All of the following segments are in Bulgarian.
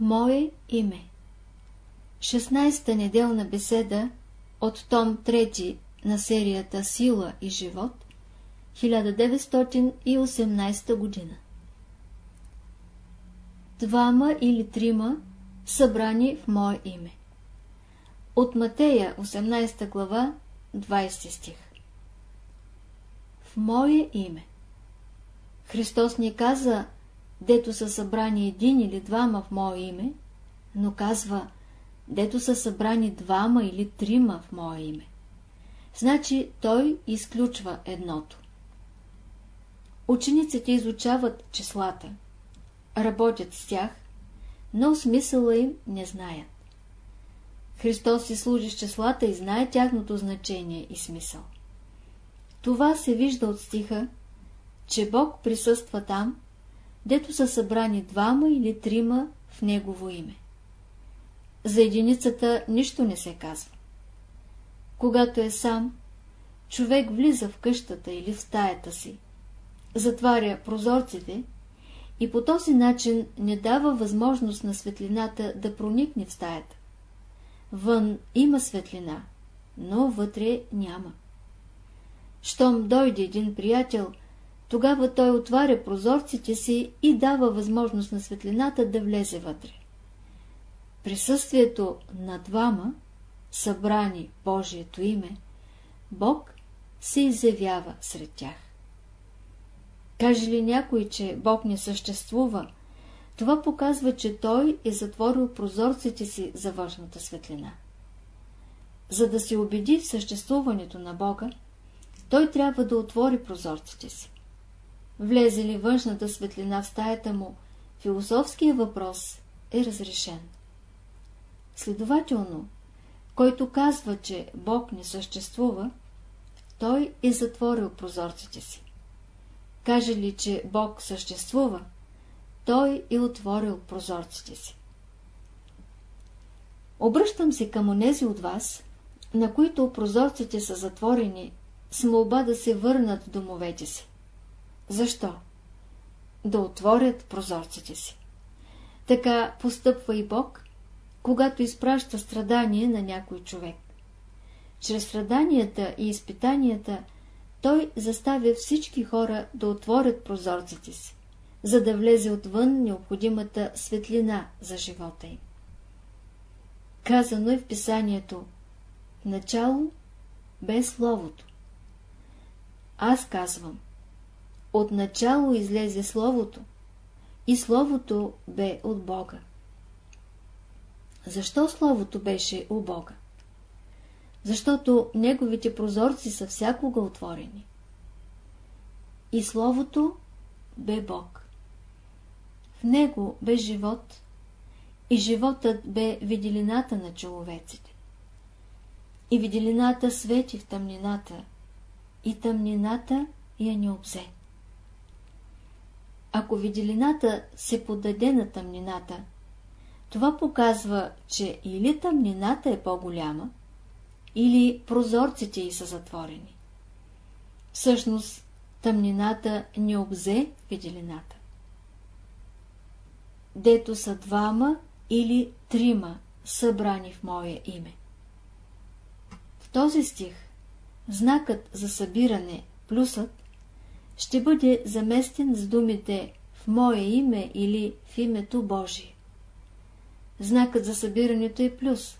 Мое име. 16-та неделна беседа от том 3 на серията Сила и живот 1918 година. Двама или трима събрани в мое име. От Матея 18 глава 20 стих. В мое име. Христос ни каза, дето са събрани един или двама в мое име, но казва, дето са събрани двама или трима в мое име. Значи той изключва едното. Учениците изучават числата, работят с тях, но смисъла им не знаят. Христос си служи с числата и знае тяхното значение и смисъл. Това се вижда от стиха, че Бог присъства там, дето са събрани двама или трима в Негово име. За единицата нищо не се казва. Когато е сам, човек влиза в къщата или в стаята си, затваря прозорците и по този начин не дава възможност на светлината да проникне в стаята. Вън има светлина, но вътре няма. Щом дойде един приятел, тогава той отваря прозорците си и дава възможност на светлината да влезе вътре. Присъствието на двама, събрани Божието име, Бог се изявява сред тях. Каже ли някой, че Бог не съществува, това показва, че Той е затворил прозорците си за външната светлина. За да се убеди в съществуването на Бога, той трябва да отвори прозорците си. Влезе ли външната светлина в стаята му, философския въпрос е разрешен. Следователно, който казва, че Бог не съществува, той е затворил прозорците си. Каже ли, че Бог съществува, той е отворил прозорците си. Обръщам се към онези от вас, на които прозорците са затворени, с молба да се върнат в домовете си. Защо? Да отворят прозорците си. Така постъпва и Бог, когато изпраща страдание на някой човек. Чрез страданията и изпитанията той заставя всички хора да отворят прозорците си, за да влезе отвън необходимата светлина за живота им. Казано е в писанието Начало без Словото. Аз казвам Отначало излезе Словото и Словото бе от Бога. Защо Словото беше у Бога? Защото Неговите прозорци са всякога отворени. И Словото бе Бог. В Него бе живот и животът бе виделината на човеците. И виделината свети в тъмнината, и тъмнината я не обзе. Ако виделината се подаде на тъмнината, това показва, че или тъмнината е по-голяма, или прозорците й са затворени. Всъщност, тъмнината не обзе виделината. Дето са двама или трима събрани в мое име. В този стих знакът за събиране, плюсът, ще бъде заместен с думите в мое име или в името Божие. Знакът за събирането е плюс,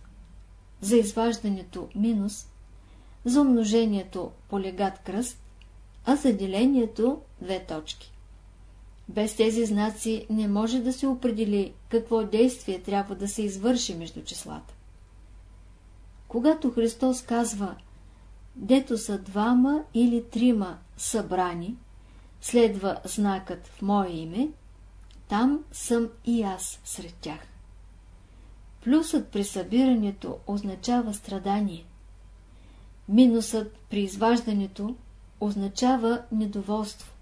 за изваждането минус, за умножението полегат кръст, а за делението две точки. Без тези знаци не може да се определи какво действие трябва да се извърши между числата. Когато Христос казва «Дето са двама или трима събрани», следва знакът в мое име, там съм и аз сред тях. Плюсът при събирането означава страдание. Минусът при изваждането означава недоволство.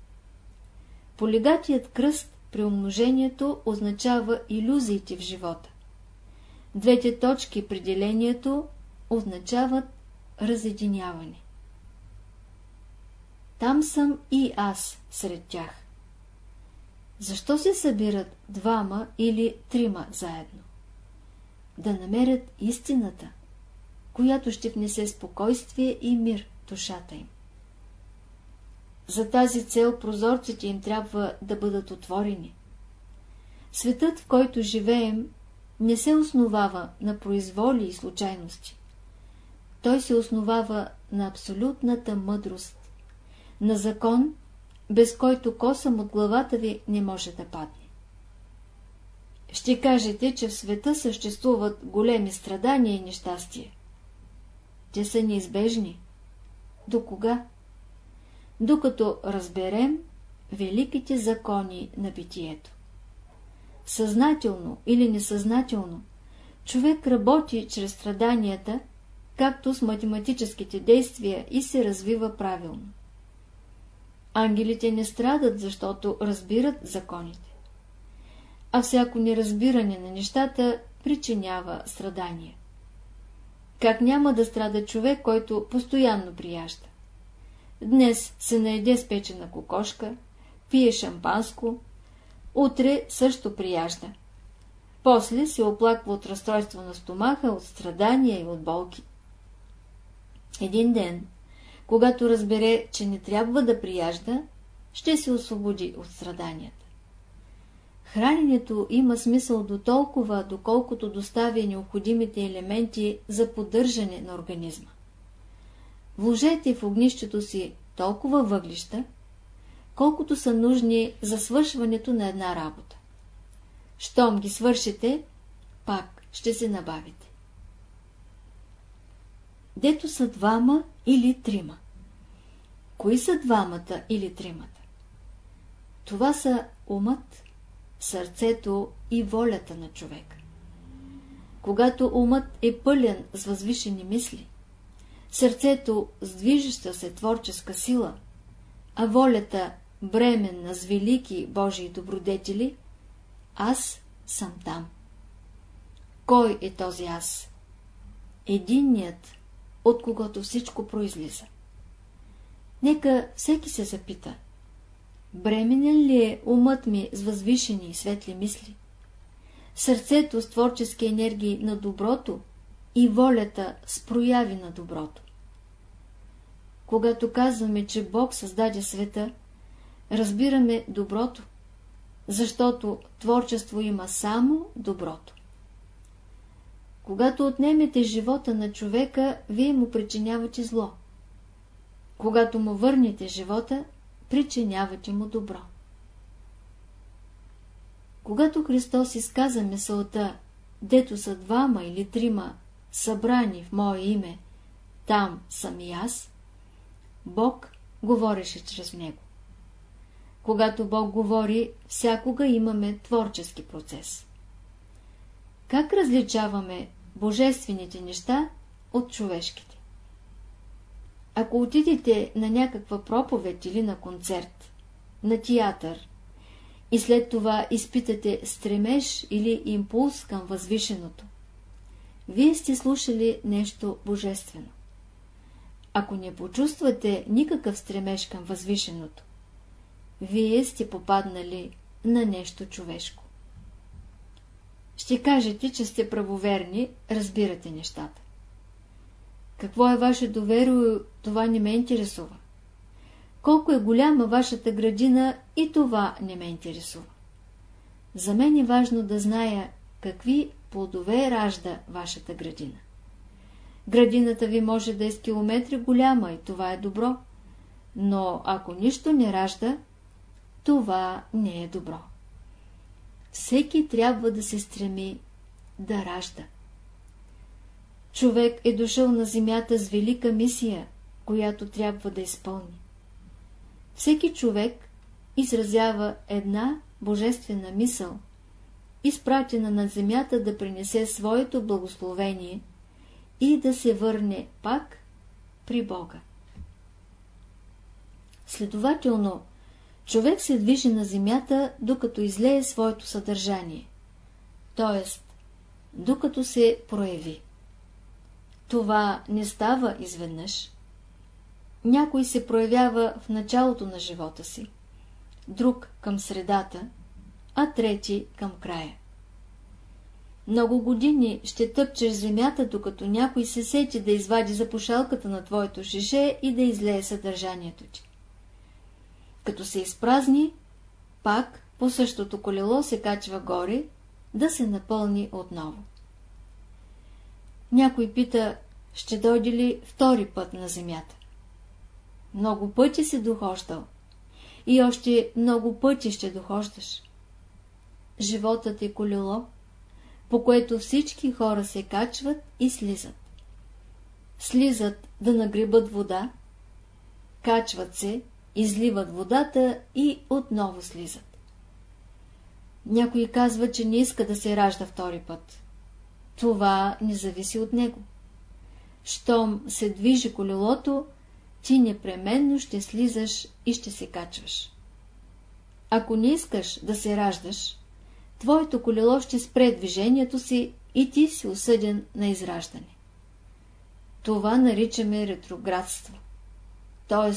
Полигатият кръст при умножението означава иллюзиите в живота. Двете точки при делението означават разединяване. Там съм и аз сред тях. Защо се събират двама или трима заедно? Да намерят истината, която ще внесе спокойствие и мир в душата им. За тази цел прозорците им трябва да бъдат отворени. Светът, в който живеем, не се основава на произволи и случайности. Той се основава на абсолютната мъдрост, на закон, без който косъм от главата ви не може да падне. Ще кажете, че в света съществуват големи страдания и нещастия. Те са неизбежни. До кога? Докато разберем великите закони на битието. Съзнателно или несъзнателно, човек работи чрез страданията, както с математическите действия и се развива правилно. Ангелите не страдат, защото разбират законите. А всяко неразбиране на нещата причинява страдания. Как няма да страда човек, който постоянно прияжда? Днес се наеде с печена кокошка, пие шампанско, утре също прияжда. После се оплаква от разстройство на стомаха, от страдания и от болки. Един ден когато разбере, че не трябва да прияжда, ще се освободи от страданията. Храненето има смисъл до толкова, доколкото доставя необходимите елементи за поддържане на организма. Вложете в огнището си толкова въглища, колкото са нужни за свършването на една работа. Щом ги свършите, пак ще се набавите. Дето са двама или трима. Кои са двамата или тримата? Това са умът, сърцето и волята на човека. Когато умът е пълен с възвишени мисли, сърцето с движеща се творческа сила, а волята бременна с велики Божии добродетели, аз съм там. Кой е този аз? Единният, от когото всичко произлиза. Нека всеки се запита. Бременен ли е умът ми с възвишени и светли мисли? Сърцето с творчески енергии на доброто и волята с прояви на доброто. Когато казваме, че Бог създаде света, разбираме доброто, защото творчество има само доброто. Когато отнемете живота на човека, вие му причинявате зло. Когато му върнете живота, причинявате му добро. Когато Христос изказа мисълта, дето са двама или трима събрани в Мое име, там съм и аз, Бог говореше чрез него. Когато Бог говори, всякога имаме творчески процес. Как различаваме божествените неща от човешките? Ако отидете на някаква проповед или на концерт, на театър, и след това изпитате стремеж или импулс към възвишеното, вие сте слушали нещо божествено. Ако не почувствате никакъв стремеж към възвишеното, вие сте попаднали на нещо човешко. Ще кажете, че сте правоверни, разбирате нещата. Какво е ваше доверие, това не ме интересува. Колко е голяма вашата градина и това не ме интересува. За мен е важно да зная какви плодове ражда вашата градина. Градината ви може да е с километри голяма и това е добро, но ако нищо не ражда, това не е добро. Всеки трябва да се стреми да ражда. Човек е дошъл на земята с велика мисия, която трябва да изпълни. Всеки човек изразява една божествена мисъл, изпратена на земята да принесе своето благословение и да се върне пак при Бога. Следователно, човек се движи на земята, докато излее своето съдържание, т.е. докато се прояви. Това не става изведнъж. Някой се проявява в началото на живота си, друг към средата, а трети към края. Много години ще тъпчеш земята, докато някой се сети да извади запушалката на твоето шише и да излее съдържанието ти. Като се изпразни, пак по същото колело се качва горе, да се напълни отново. Някой пита, ще дойде ли втори път на земята? Много пъти си дохождал и още много пъти ще дохождаш. Животът е колело, по което всички хора се качват и слизат. Слизат да нагребат вода, качват се, изливат водата и отново слизат. Някой казва, че не иска да се ражда втори път. Това не зависи от него. Щом се движи колелото, ти непременно ще слизаш и ще се качваш. Ако не искаш да се раждаш, твоето колело ще спре движението си и ти си осъден на израждане. Това наричаме ретроградство, т.е.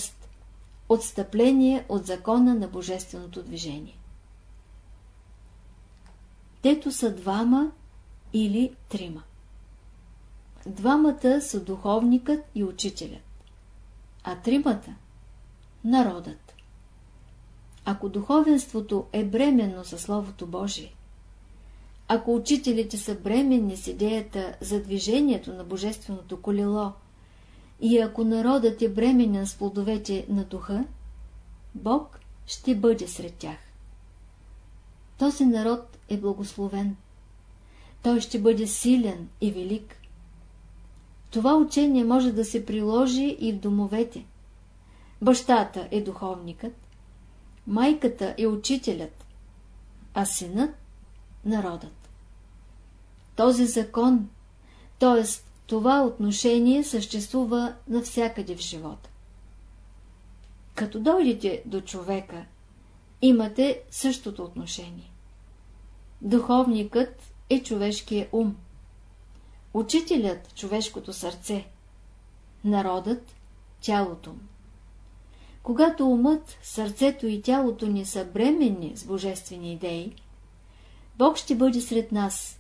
отстъпление от закона на божественото движение. Тето са двама или трима. Двамата са духовникът и учителят, а тримата – народът. Ако духовенството е бременно за Словото Божие, ако учителите са бременни с идеята за движението на Божественото колело и ако народът е бременен с плодовете на духа, Бог ще бъде сред тях. Този народ е благословен. Той ще бъде силен и велик. Това учение може да се приложи и в домовете. Бащата е духовникът, майката е учителят, а синът – народът. Този закон, т.е. това отношение съществува навсякъде в живота. Като дойдете до човека, имате същото отношение. Духовникът е човешкият ум. Учителят – човешкото сърце. Народът – тялото. Когато умът, сърцето и тялото ни са бременни с божествени идеи, Бог ще бъде сред нас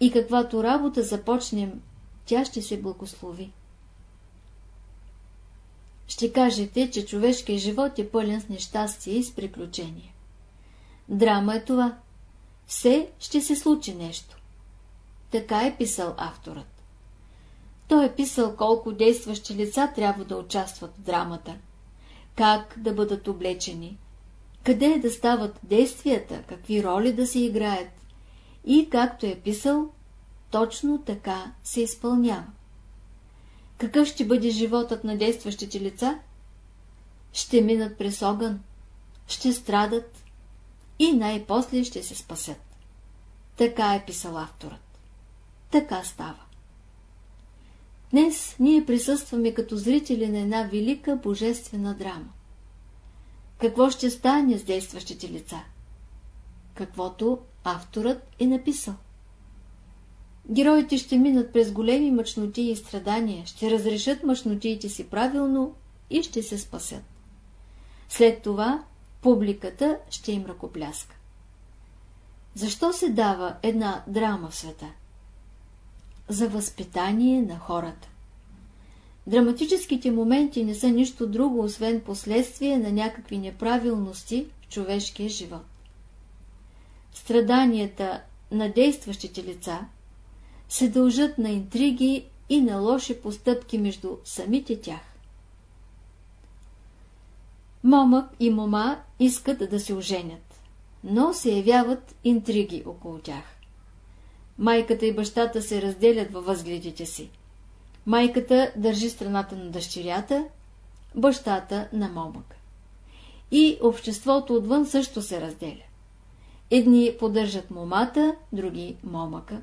и каквато работа започнем, тя ще се благослови. Ще кажете, че човешкият живот е пълен с нещастие и с приключения. Драма е това. Все ще се случи нещо. Така е писал авторът. Той е писал колко действащи лица трябва да участват в драмата, как да бъдат облечени, къде да стават действията, какви роли да се играят и, както е писал, точно така се изпълнява. Какъв ще бъде животът на действащите лица? Ще минат през огън, ще страдат и най-после ще се спасят. Така е писал авторът. Така става. Днес ние присъстваме като зрители на една велика божествена драма. Какво ще стане с действащите лица? Каквото авторът е написал. Героите ще минат през големи мъчноти и страдания, ще разрешат мъчнотиите си правилно и ще се спасят. След това публиката ще им ръкопляска. Защо се дава една драма в света? За възпитание на хората. Драматическите моменти не са нищо друго, освен последствие на някакви неправилности в човешкия живот. Страданията на действащите лица се дължат на интриги и на лоши постъпки между самите тях. Момък и мома искат да се оженят, но се явяват интриги около тях. Майката и бащата се разделят във възгледите си. Майката държи страната на дъщерята, бащата на момък. И обществото отвън също се разделя. Едни поддържат момата, други момъка.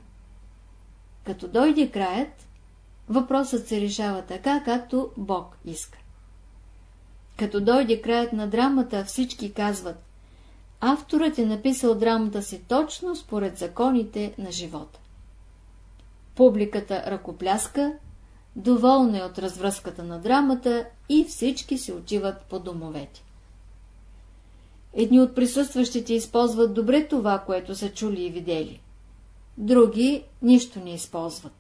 Като дойде краят, въпросът се решава така, както Бог иска. Като дойде краят на драмата, всички казват Авторът е написал драмата си точно според законите на живота. Публиката ръкопляска, доволна е от развръзката на драмата и всички се отиват по домовете. Едни от присъстващите използват добре това, което са чули и видели. Други нищо не използват.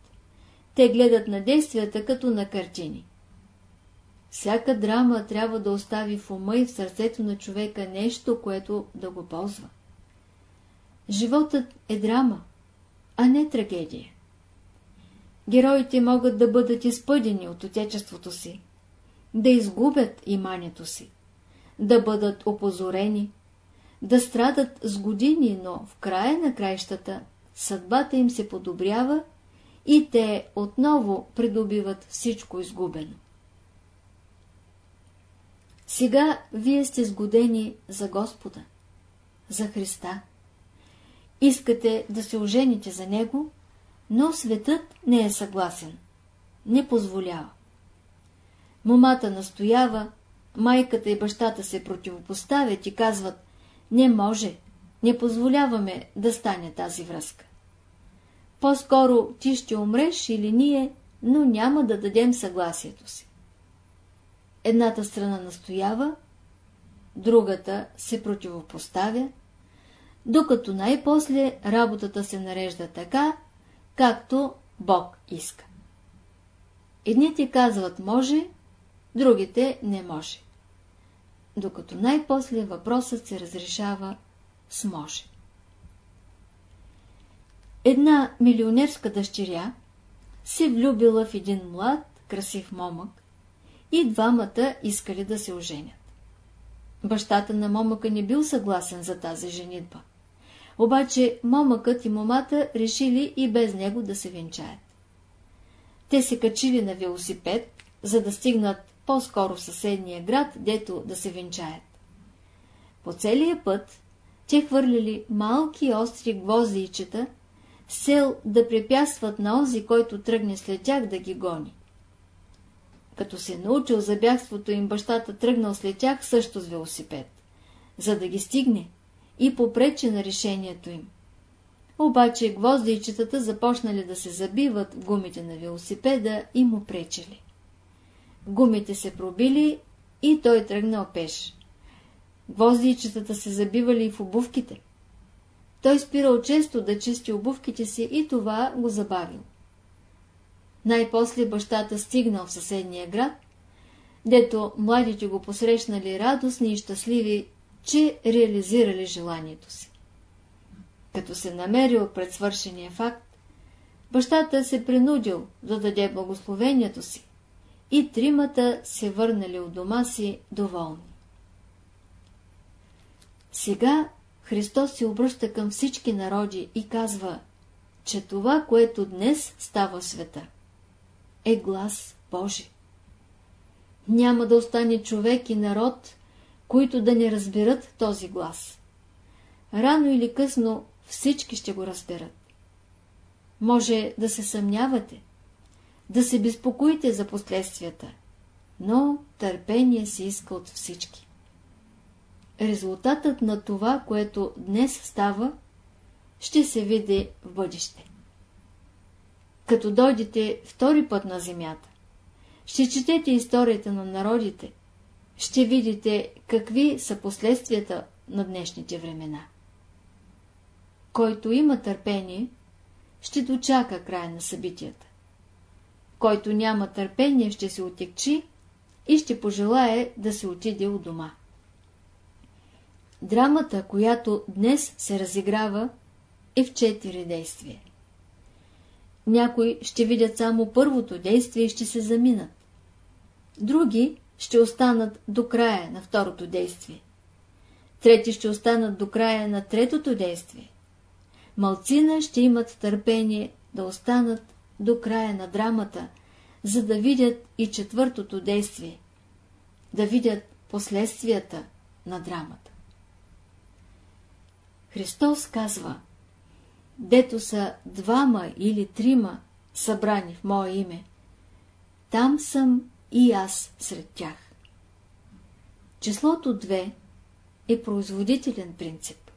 Те гледат на действията като на картини. Всяка драма трябва да остави в ума и в сърцето на човека нещо, което да го ползва. Животът е драма, а не трагедия. Героите могат да бъдат изпъдени от отечеството си, да изгубят имането си, да бъдат опозорени, да страдат с години, но в края на краищата съдбата им се подобрява и те отново придобиват всичко изгубено. Сега вие сте сгодени за Господа, за Христа. Искате да се ожените за Него, но светът не е съгласен, не позволява. Момата настоява, майката и бащата се противопоставят и казват, не може, не позволяваме да стане тази връзка. По-скоро ти ще умреш или ние, но няма да дадем съгласието си. Едната страна настоява, другата се противопоставя, докато най-после работата се нарежда така, както Бог иска. Едните казват може, другите не може. Докато най-после въпросът се разрешава с може. Една милионерска дъщеря се влюбила в един млад, красив момък и двамата искали да се оженят. Бащата на момъка не бил съгласен за тази женитба. Обаче момъкът и момата решили и без него да се венчаят. Те се качили на велосипед, за да стигнат по-скоро в съседния град, дето да се венчаят. По целия път те хвърляли малки остри гвоздичета, сел да препятстват на онзи, който тръгне след тях да ги гони. Като се научил за бягството им, бащата тръгнал след тях също с велосипед, за да ги стигне и попрече на решението им. Обаче гвоздичетата започнали да се забиват в гумите на велосипеда и му пречели. Гумите се пробили и той тръгнал пеш. Гвоздичетата се забивали и в обувките. Той спирал често да чисти обувките си и това го забавил. Най-после бащата стигнал в съседния град, дето младите го посрещнали радостни и щастливи, че реализирали желанието си. Като се намерил пред свършения факт, бащата се принудил да даде благословението си и тримата се върнали от дома си доволни. Сега Христос се обръща към всички народи и казва, че това, което днес става света, е глас Божи. Няма да остане човек и народ, които да не разберат този глас. Рано или късно всички ще го разберат. Може да се съмнявате, да се безпокоите за последствията, но търпение се иска от всички. Резултатът на това, което днес става, ще се види в бъдеще. Като дойдете втори път на земята, ще четете историята на народите, ще видите какви са последствията на днешните времена. Който има търпение, ще дочака края на събитията. Който няма търпение, ще се отекчи и ще пожелае да се отиде от дома. Драмата, която днес се разиграва, е в четири действия. Някои ще видят само първото действие и ще се заминат. Други ще останат до края на второто действие. Трети ще останат до края на третото действие. Малцина ще имат търпение да останат до края на драмата, за да видят и четвъртото действие, да видят последствията на драмата. Христос казва, дето са двама или трима събрани в Мое име, там съм и аз сред тях. Числото 2 е производителен принцип.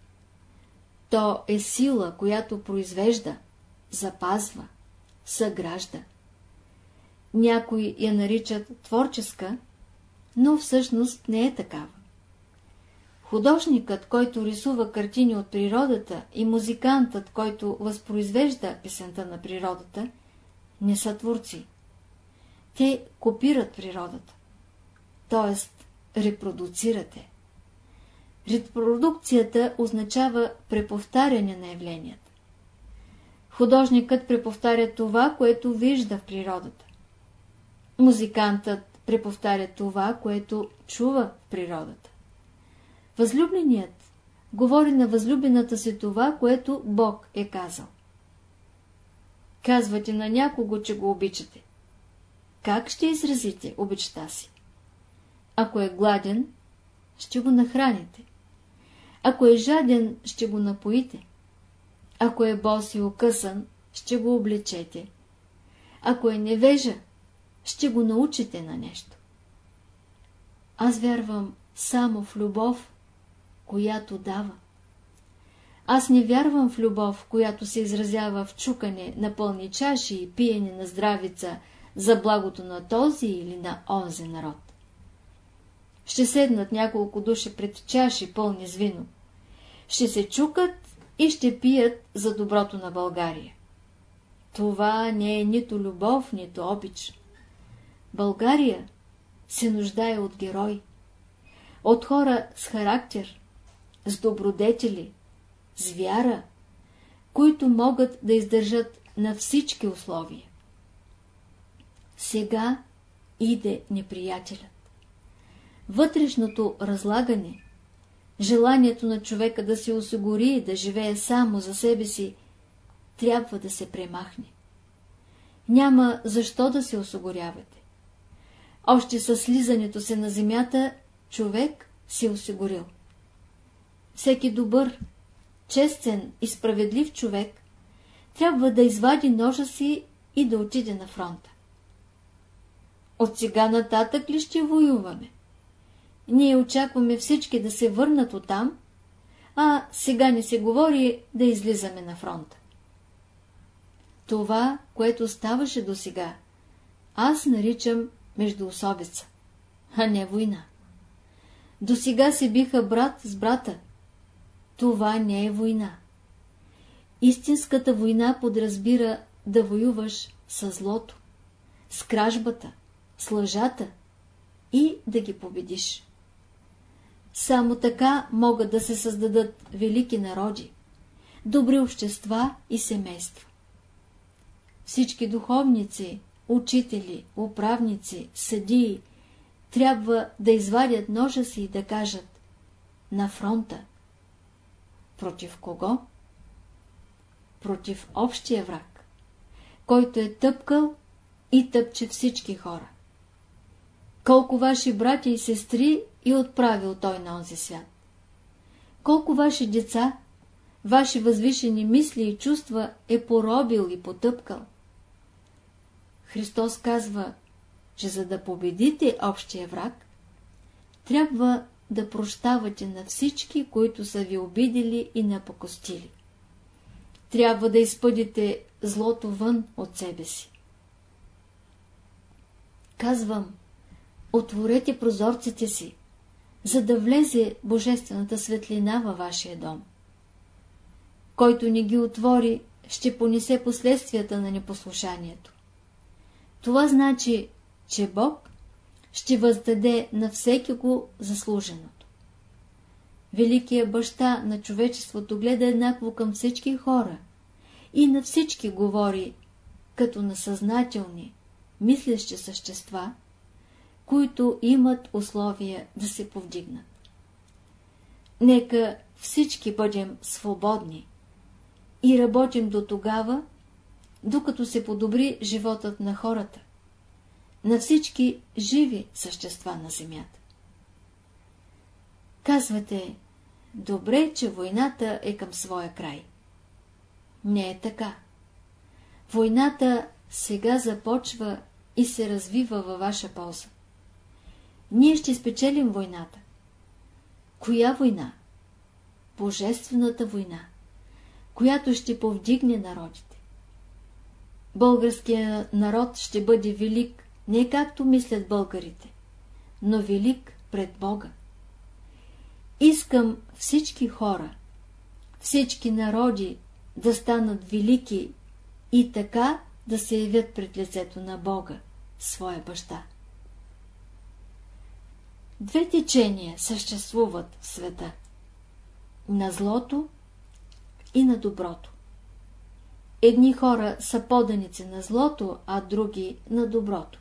То е сила, която произвежда, запазва, съгражда. Някои я наричат творческа, но всъщност не е такава. Художникът, който рисува картини от природата и музикантът, който възпроизвежда песента на природата, не са творци. Те копират природата, т.е. репродуцирате. Репродукцията означава преповтаряне на явленията. Художникът преповтаря това, което вижда в природата. Музикантът преповтаря това, което чува в природата. Възлюбленият говори на възлюбената си това, което Бог е казал. Казвате на някого, че го обичате. Как ще изразите обичта си? Ако е гладен, ще го нахраните. Ако е жаден, ще го напоите. Ако е бос и окъсан, ще го облечете. Ако е невежа, ще го научите на нещо. Аз вярвам само в любов, която дава. Аз не вярвам в любов, която се изразява в чукане на пълни чаши и пиене на здравица за благото на този или на онзи народ. Ще седнат няколко души пред чаши пълни с вино. Ще се чукат и ще пият за доброто на България. Това не е нито любов, нито обич. България се нуждае от герой, от хора с характер, с добродетели, с вяра, които могат да издържат на всички условия. Сега иде неприятелят. Вътрешното разлагане, желанието на човека да се осигури и да живее само за себе си, трябва да се премахне. Няма защо да се осигурявате. Още със слизането се на земята, човек се осигурил. Всеки добър, честен и справедлив човек трябва да извади ножа си и да отиде на фронта. От сега нататък ли ще воюваме? Ние очакваме всички да се върнат оттам, а сега не се говори да излизаме на фронта. Това, което ставаше до сега, аз наричам междуособица, а не война. До сега се биха брат с брата. Това не е война. Истинската война подразбира да воюваш с злото, с кражбата, с лъжата и да ги победиш. Само така могат да се създадат велики народи, добри общества и семейства. Всички духовници, учители, управници, съдии трябва да извадят ножа си и да кажат на фронта. Против кого? Против общия враг, който е тъпкал и тъпче всички хора. Колко ваши братя и сестри и отправил той на онзи свят? Колко ваши деца, ваши възвишени мисли и чувства е поробил и потъпкал? Христос казва, че за да победите общия враг, трябва да прощавате на всички, които са ви обидели и напокостили. Трябва да изпъдите злото вън от себе си. Казвам, отворете прозорците си, за да влезе божествената светлина във вашия дом. Който не ги отвори, ще понесе последствията на непослушанието. Това значи, че Бог ще въздаде на всеки го заслуженото. Великият баща на човечеството гледа еднакво към всички хора и на всички говори като на съзнателни, мислещи същества, които имат условия да се повдигнат. Нека всички бъдем свободни и работим до тогава, докато се подобри животът на хората, на всички живи същества на земята. Казвате, добре, че войната е към своя край. Не е така. Войната сега започва и се развива във ваша полза. Ние ще спечелим войната. Коя война? Божествената война, която ще повдигне народите. Българският народ ще бъде велик, не както мислят българите, но велик пред Бога. Искам всички хора, всички народи да станат велики и така да се явят пред лицето на Бога, своя баща. Две течения съществуват в света – на злото и на доброто. Едни хора са поданици на злото, а други на доброто.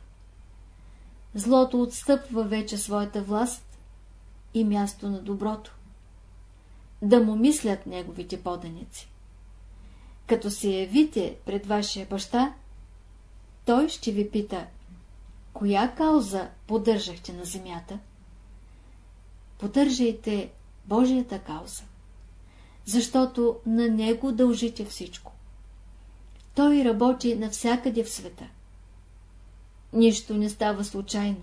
Злото отстъпва вече своята власт и място на доброто. Да му мислят неговите поданици. Като се явите пред вашия баща, той ще ви пита, коя кауза поддържахте на земята? Поддържайте Божията кауза, защото на Него дължите всичко. Той работи навсякъде в света. Нищо не става случайно.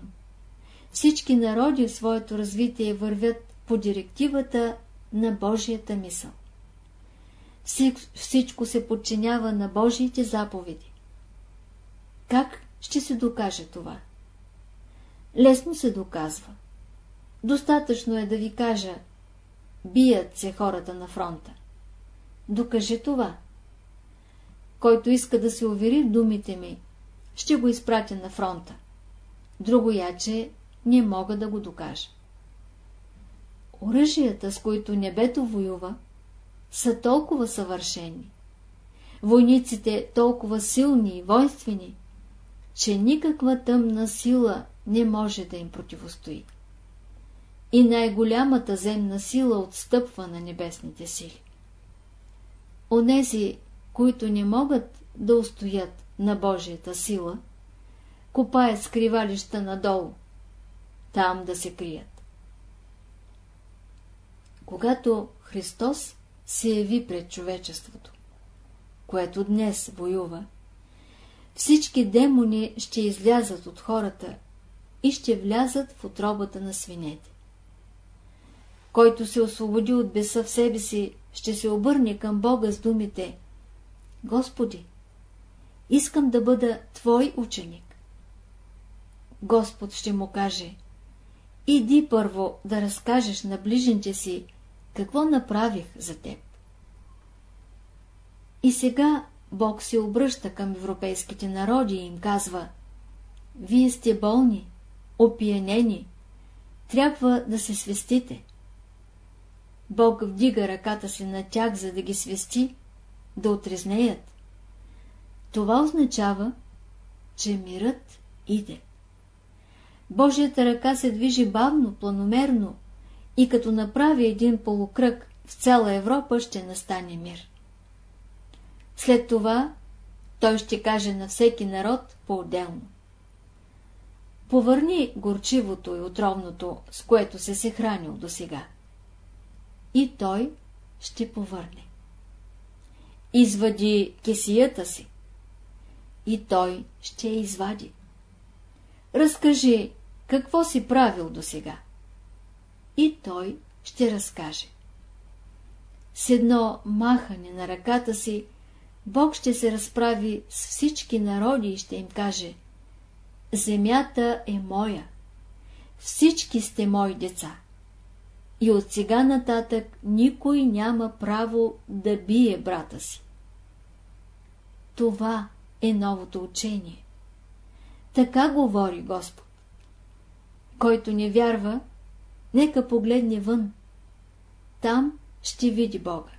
Всички народи в своето развитие вървят по директивата на Божията мисъл. Всичко се подчинява на Божиите заповеди. Как ще се докаже това? Лесно се доказва. Достатъчно е да ви кажа, бият се хората на фронта. Докажи това. Който иска да се увери в думите ми, ще го изпратя на фронта. Друго яче не мога да го докажа. Оръжията, с които небето воюва, са толкова съвършени, войниците толкова силни и воинствени, че никаква тъмна сила не може да им противостои. И най-голямата земна сила отстъпва на небесните сили. Онези, които не могат да устоят на Божията сила, копаят скривалища надолу, там да се крият. Когато Христос се яви пред човечеството, което днес воюва, всички демони ще излязат от хората и ще влязат в отробата на свинете. Който се освободи от беса в себе си, ще се обърне към Бога с думите Господи, искам да бъда Твой ученик. Господ ще му каже Иди първо да разкажеш на ближните си какво направих за теб. И сега Бог се обръща към европейските народи и им казва Вие сте болни, опиянени, трябва да се свестите. Бог вдига ръката си на тях, за да ги свести, да отрезнеят. Това означава, че мирът иде. Божията ръка се движи бавно, планомерно и като направи един полукръг в цяла Европа ще настане мир. След това той ще каже на всеки народ по-отделно. Повърни горчивото и отровното, с което се се хранил до сега. И той ще повърне. Извади кесията си. И той ще я извади. Разкажи, какво си правил до сега. И той ще разкаже. С едно махане на ръката си, Бог ще се разправи с всички народи и ще им каже Земята е моя, всички сте мои деца. И от сега нататък никой няма право да бие брата си. Това е новото учение. Така говори Господ. Който не вярва, нека погледне вън. Там ще види Бога.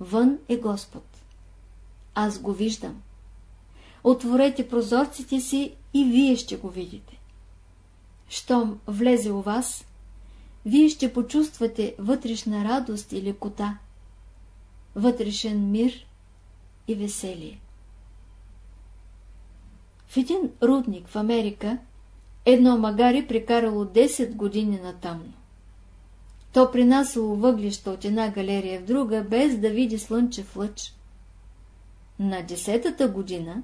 Вън е Господ. Аз го виждам. Отворете прозорците си и вие ще го видите. Щом влезе у вас, вие ще почувствате вътрешна радост и лекота, вътрешен мир и веселие. В един рудник в Америка едно магари прекарало 10 години на тъмно. То принасяло въглища от една галерия в друга, без да види слънчев лъч. На десетата година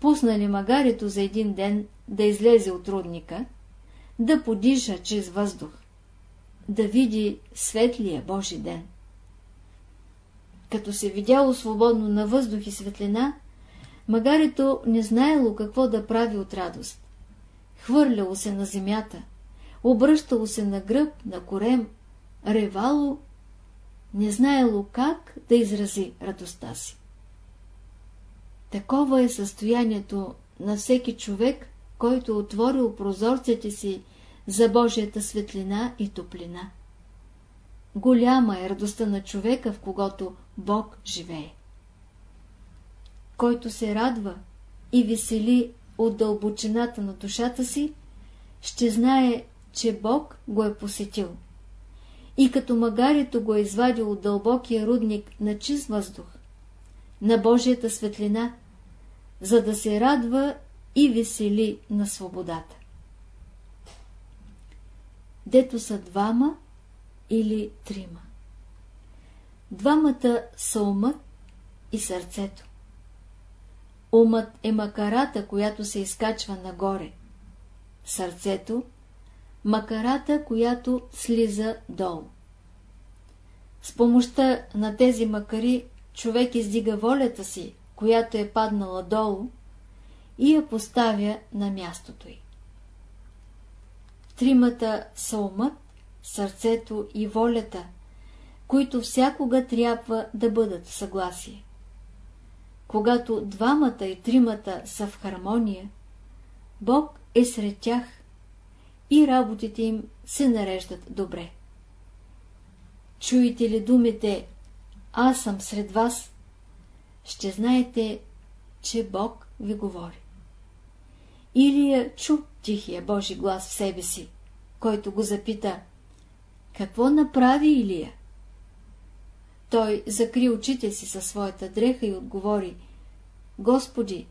пуснали магарито за един ден да излезе от рудника, да подиша чрез въздух, да види светлия Божи ден. Като се видяло свободно на въздух и светлина, магарито не знаело какво да прави от радост. Хвърляло се на земята, обръщало се на гръб, на корем, ревало, не знаело как да изрази радостта си. Такова е състоянието на всеки човек, който отворил прозорците си за Божията светлина и топлина. Голяма е радостта на човека, в когото Бог живее. Който се радва и весели от дълбочината на душата си, ще знае, че Бог го е посетил. И като магарито го е извадил от дълбокия рудник на чист въздух, на Божията светлина, за да се радва и весели на свободата. Дето са двама или трима. Двамата са умът и сърцето. Умът е макарата, която се изкачва нагоре. Сърцето – макарата, която слиза долу. С помощта на тези макари човек издига волята си, която е паднала долу, и я поставя на мястото й. Тримата са умът, сърцето и волята, които всякога трябва да бъдат в съгласие. Когато двамата и тримата са в хармония, Бог е сред тях и работите им се нареждат добре. Чуете ли думите «Аз съм сред вас», ще знаете, че Бог ви говори. Илия чу тихия Божи глас в себе си, който го запита «Какво направи Илия?» Той закри очите си със своята дреха и отговори Господи,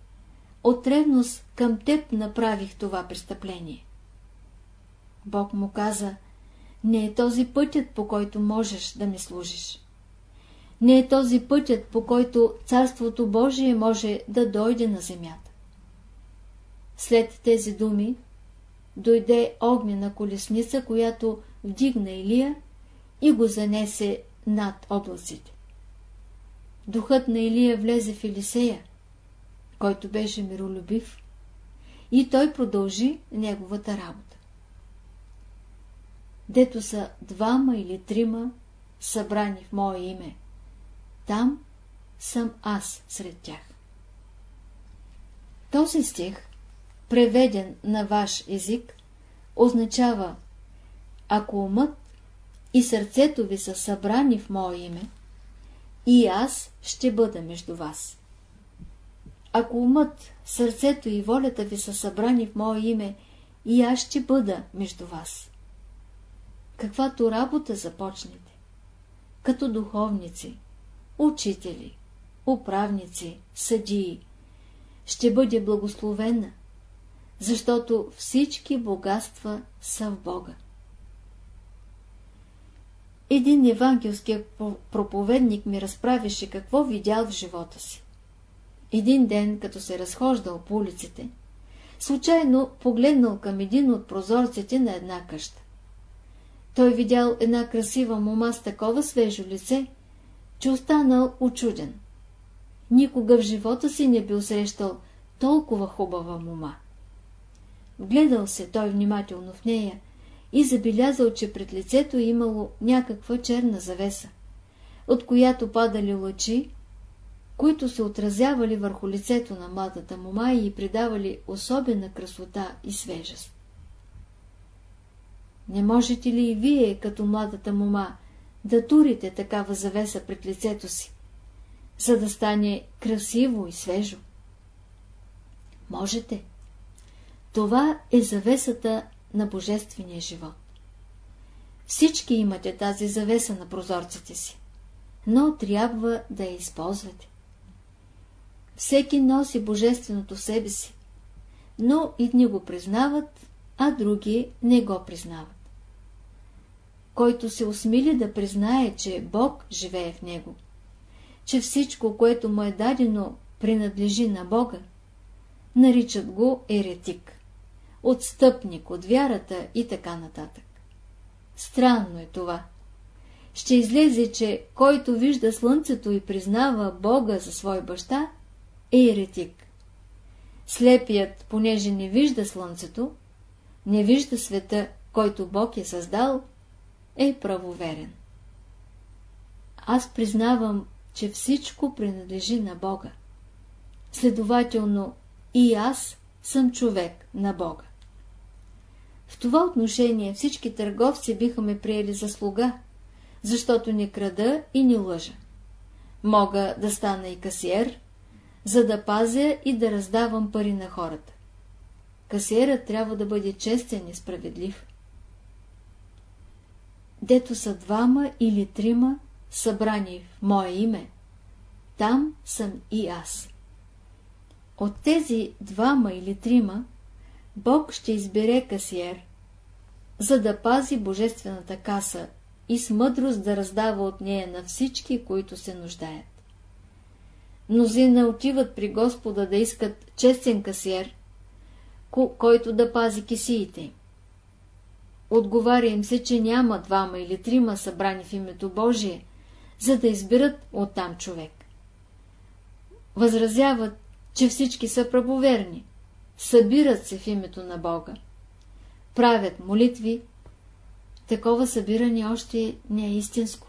от ревност към Теб направих това престъпление. Бог му каза Не е този пътят, по който можеш да ми служиш. Не е този пътят, по който Царството Божие може да дойде на земята. След тези думи дойде огнена колесница, която вдигна Илия и го занесе над облаците. Духът на Илия влезе в Елисея, който беше миролюбив, и той продължи неговата работа. Дето са двама или трима събрани в мое име, там съм аз сред тях. Този стих, преведен на ваш език, означава Ако умът и сърцето ви са събрани в мое име, и аз ще бъда между вас. Ако умът, сърцето и волята ви са събрани в мое име, и аз ще бъда между вас. Каквато работа започнете, като духовници, учители, управници, съдии, ще бъде благословена, защото всички богатства са в Бога. Един евангелски проповедник ми разправяше какво видял в живота си. Един ден, като се разхождал по улиците, случайно погледнал към един от прозорците на една къща. Той видял една красива мома с такова свежо лице, че останал очуден. Никога в живота си не бил срещал толкова хубава мома. Вгледал се той внимателно в нея и забелязал, че пред лицето е имало някаква черна завеса, от която падали лъчи, които се отразявали върху лицето на младата мома и придавали особена красота и свежест. Не можете ли и вие, като младата мома, да турите такава завеса пред лицето си, за да стане красиво и свежо? Можете. Това е завесата на Божествения живот. Всички имате тази завеса на прозорците си, но трябва да я използвате. Всеки носи Божественото в себе си, но едни го признават, а други не го признават. Който се усмили да признае, че Бог живее в него, че всичко, което му е дадено, принадлежи на Бога, наричат го еретик отстъпник от вярата и така нататък. Странно е това. Ще излезе, че който вижда слънцето и признава Бога за свой баща, е еретик. Слепият, понеже не вижда слънцето, не вижда света, който Бог е създал, е правоверен. Аз признавам, че всичко принадлежи на Бога. Следователно, и аз съм човек на Бога. В това отношение всички търговци биха ме приели за слуга, защото не крада и не лъжа. Мога да стана и касиер, за да пазя и да раздавам пари на хората. Касиерът трябва да бъде честен и справедлив. Дето са двама или трима събрани в мое име, там съм и аз. От тези двама или трима Бог ще избере касиер, за да пази божествената каса и с мъдрост да раздава от нея на всички, които се нуждаят. Мнозина отиват при Господа да искат честен касиер, който да пази кисиите. Отговаря им се, че няма двама или трима събрани в името Божие, за да изберат оттам човек. Възразяват, че всички са правоверни, събират се в името на Бога, правят молитви, такова събиране още не е истинско.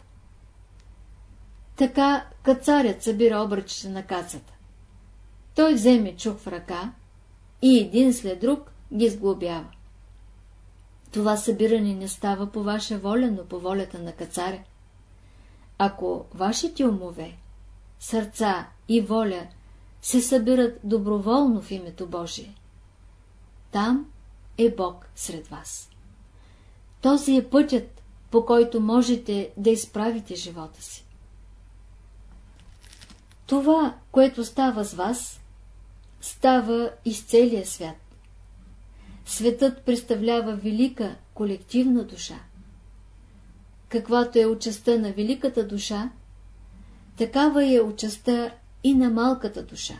Така кацарят събира обръчите на кацата. Той вземе чук в ръка и един след друг ги сглобява. Това събиране не става по ваша воля, но по волята на кацаря. Ако вашите умове, сърца и воля се събират доброволно в името Божие, там е Бог сред вас. Този е пътят, по който можете да изправите живота си. Това, което става с вас, става из целия свят. Светът представлява велика колективна душа. Каквато е участта на великата душа, такава е участта и на малката душа.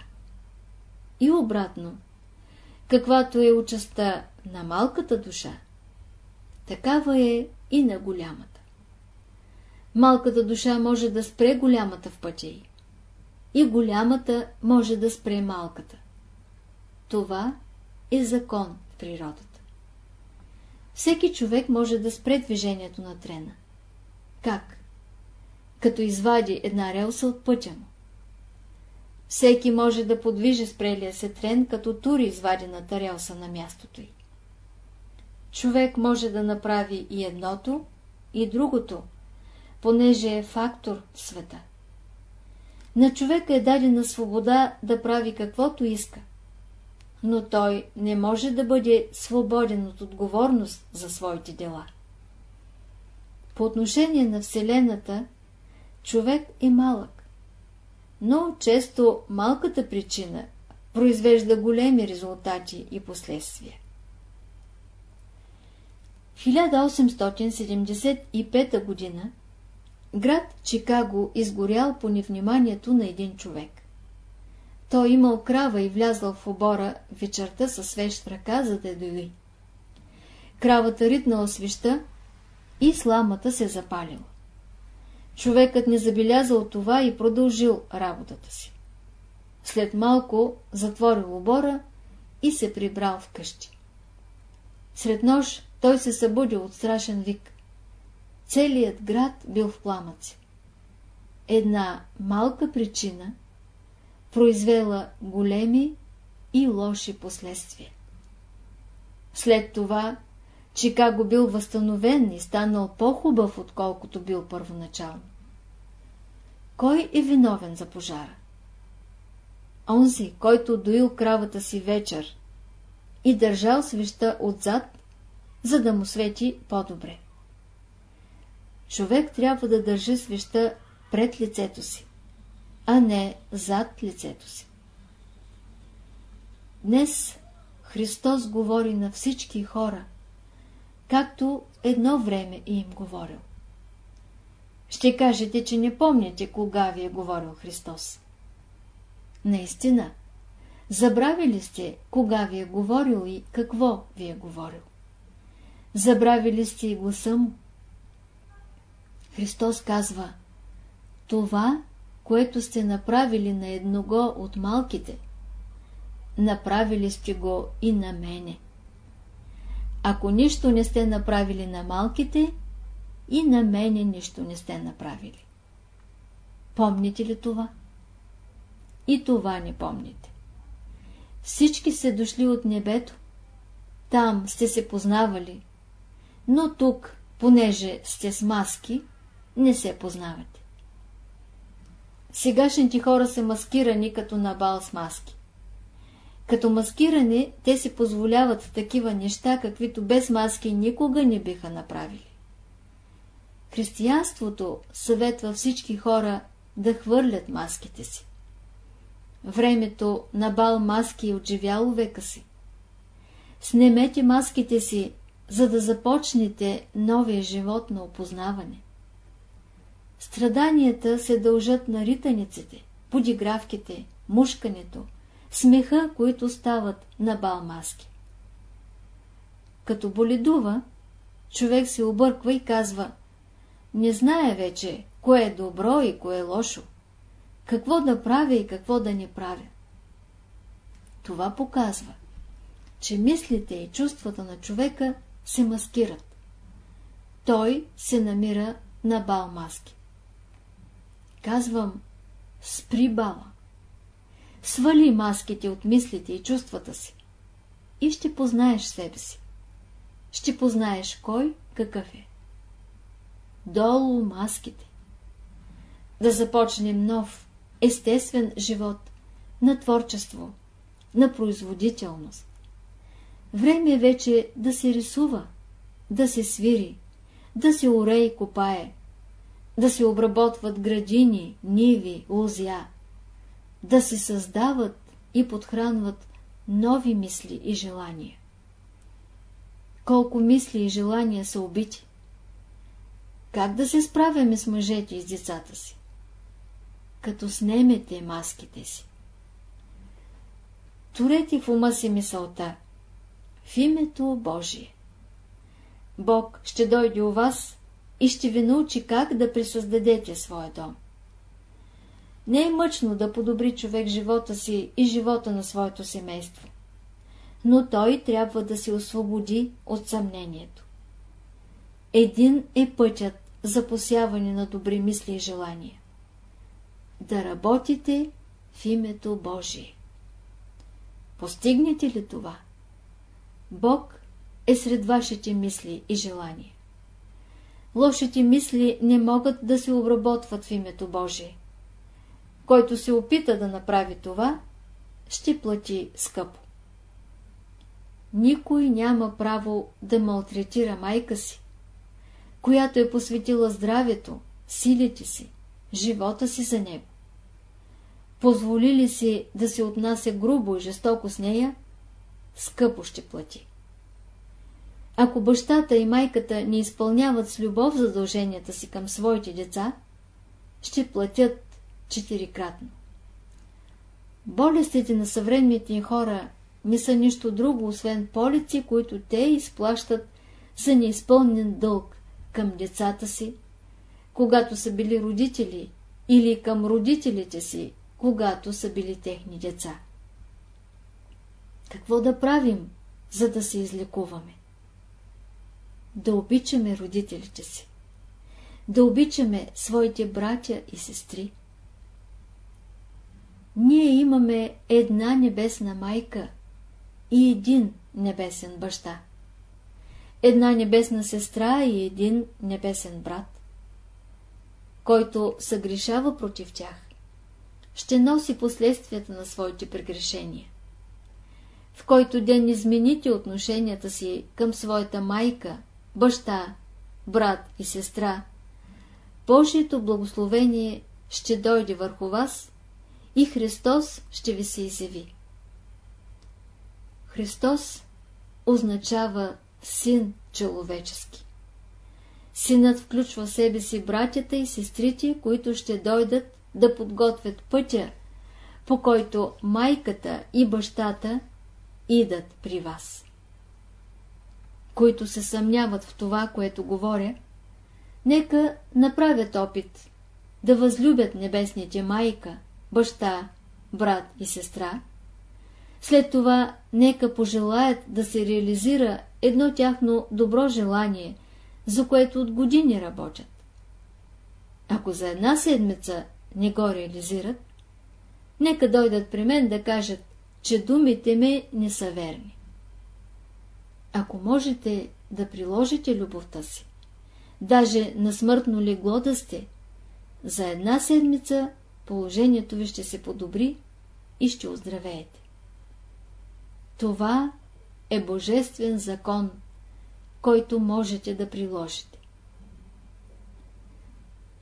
И обратно, каквато е участта на малката душа, такава е и на голямата. Малката душа може да спре голямата в пътя й. И голямата може да спре малката. Това е закон в природата. Всеки човек може да спре движението на трена. Как? Като извади една релса от пътя му. Всеки може да подвижи спрелия се трен, като тури извадената релса на мястото й човек може да направи и едното, и другото, понеже е фактор в света. На човека е дадена свобода да прави каквото иска, но той не може да бъде свободен от отговорност за своите дела. По отношение на Вселената, човек е малък, но често малката причина произвежда големи резултати и последствия. 1875 година град Чикаго изгорял по невниманието на един човек. Той имал крава и влязъл в обора вечерта със свещ в ръка, за да дои. Кравата ритнала свеща и сламата се запалила. Човекът не забелязал това и продължил работата си. След малко затворил обора и се прибрал в къщи. Сред нощ той се събудил от страшен вик. Целият град бил в пламъци. Една малка причина произвела големи и лоши последствия. След това Чикаго бил възстановен и станал по-хубав, отколкото бил първоначално. Кой е виновен за пожара? Онзи, който доил кравата си вечер и държал свеща отзад за да му свети по-добре. Човек трябва да държи свеща пред лицето си, а не зад лицето си. Днес Христос говори на всички хора, както едно време и им говорил. Ще кажете, че не помните кога ви е говорил Христос. Наистина, забравили сте кога ви е говорил и какво ви е говорил. Забравили сте и гласа му. Христос казва, това, което сте направили на едного от малките, направили сте го и на мене. ако нищо не сте направили на малките, и на мене нищо не сте направили. Помните ли това? И това не помните. Всички сте дошли от небето, там сте се познавали, но тук, понеже сте с маски, не се познавате. Сегашните хора са маскирани като на бал с маски. Като маскиране, те си позволяват такива неща, каквито без маски никога не биха направили. Християнството съветва всички хора да хвърлят маските си. Времето на бал маски е отживяло века си. Снемете маските си, за да започнете новия живот на опознаване. Страданията се дължат на ританиците, подигравките, мушкането, смеха, които стават на бал маски. Като боледува, човек се обърква и казва Не знае вече, кое е добро и кое е лошо, какво да правя и какво да не правя. Това показва, че мислите и чувствата на човека се маскират. Той се намира на бал маски. Казвам, спри бала. Свали маските от мислите и чувствата си и ще познаеш себе си. Ще познаеш кой какъв е. Долу маските. Да започнем нов, естествен живот на творчество, на производителност. Време е вече да се рисува, да се свири, да се оре и копае, да се обработват градини, ниви, лузя, да се създават и подхранват нови мисли и желания. Колко мисли и желания са убити? Как да се справяме с мъжете и с децата си? Като снемете маските си. Турете в ума си мисълта. В името Божие. Бог ще дойде у вас и ще ви научи как да присъздадете своя дом. Не е мъчно да подобри човек живота си и живота на своето семейство, но той трябва да се освободи от съмнението. Един е пътят за посяване на добри мисли и желания. Да работите в името Божие. Постигнете ли това? Бог е сред вашите мисли и желания. Лошите мисли не могат да се обработват в името Божие. Който се опита да направи това, ще плати скъпо. Никой няма право да малтретира майка си, която е посветила здравето, силите си, живота си за него. Позволи ли си да се отнася грубо и жестоко с нея, скъпо ще плати. Ако бащата и майката не изпълняват с любов задълженията си към своите деца, ще платят четирикратно. Болестите на съвременните хора не са нищо друго, освен полици, които те изплащат за неизпълнен дълг към децата си, когато са били родители, или към родителите си, когато са били техни деца. Какво да правим, за да се излекуваме? Да обичаме родителите си, да обичаме своите братя и сестри. Ние имаме една небесна майка и един небесен баща, една небесна сестра и един небесен брат. Който съгрешава против тях, ще носи последствията на своите прегрешения. В който ден измените отношенията си към своята майка, баща, брат и сестра, Божието благословение ще дойде върху вас и Христос ще ви се изяви. Христос означава син човечески. Синът включва в себе си братята и сестрите, които ще дойдат да подготвят пътя, по който майката и бащата идат при вас. Които се съмняват в това, което говоря, нека направят опит да възлюбят небесните майка, баща, брат и сестра. След това нека пожелаят да се реализира едно тяхно добро желание, за което от години работят. Ако за една седмица не го реализират, нека дойдат при мен да кажат, че думите ми не са верни. Ако можете да приложите любовта си, даже на смъртно легло да сте, за една седмица положението ви ще се подобри и ще оздравеете. Това е божествен закон, който можете да приложите.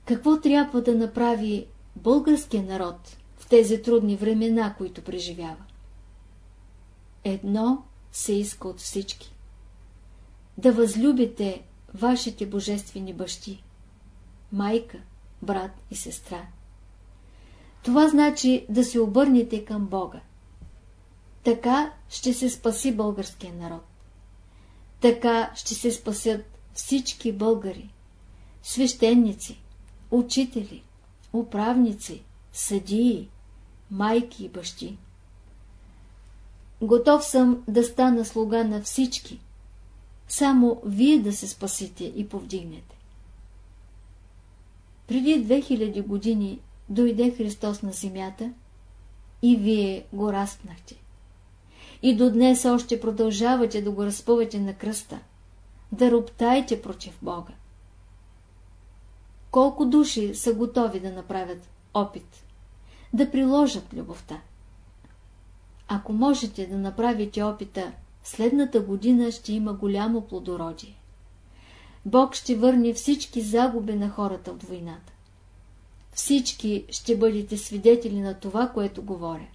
Какво трябва да направи българския народ в тези трудни времена, които преживява? Едно се иска от всички. Да възлюбите вашите божествени бащи, майка, брат и сестра. Това значи да се обърнете към Бога. Така ще се спаси българския народ. Така ще се спасят всички българи, свещеници, учители, управници, съдии, майки и бащи. Готов съм да стана слуга на всички, само вие да се спасите и повдигнете. Преди 2000 години дойде Христос на земята и вие го разпнахте. И до днес още продължавате да го разпъвате на кръста, да роптаете против Бога. Колко души са готови да направят опит, да приложат любовта? Ако можете да направите опита, следната година ще има голямо плодородие. Бог ще върне всички загуби на хората от войната. Всички ще бъдете свидетели на това, което говоря.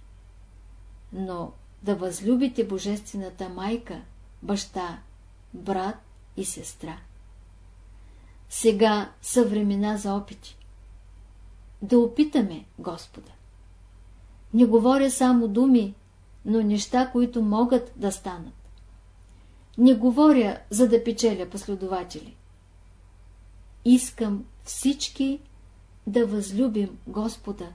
Но да възлюбите Божествената майка, баща, брат и сестра. Сега са времена за опити. Да опитаме Господа. Не говоря само думи, но неща, които могат да станат. Не говоря, за да печеля последователи. Искам всички да възлюбим Господа,